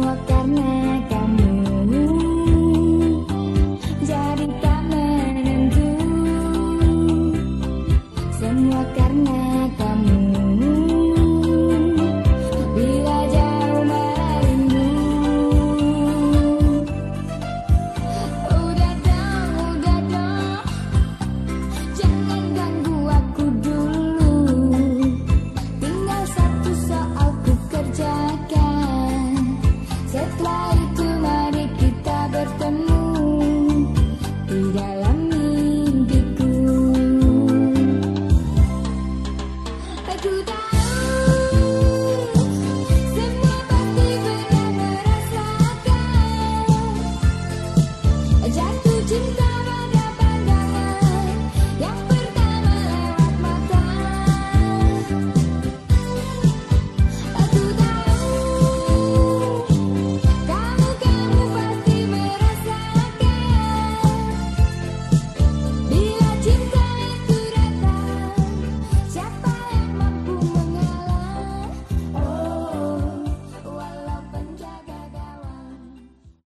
semua karena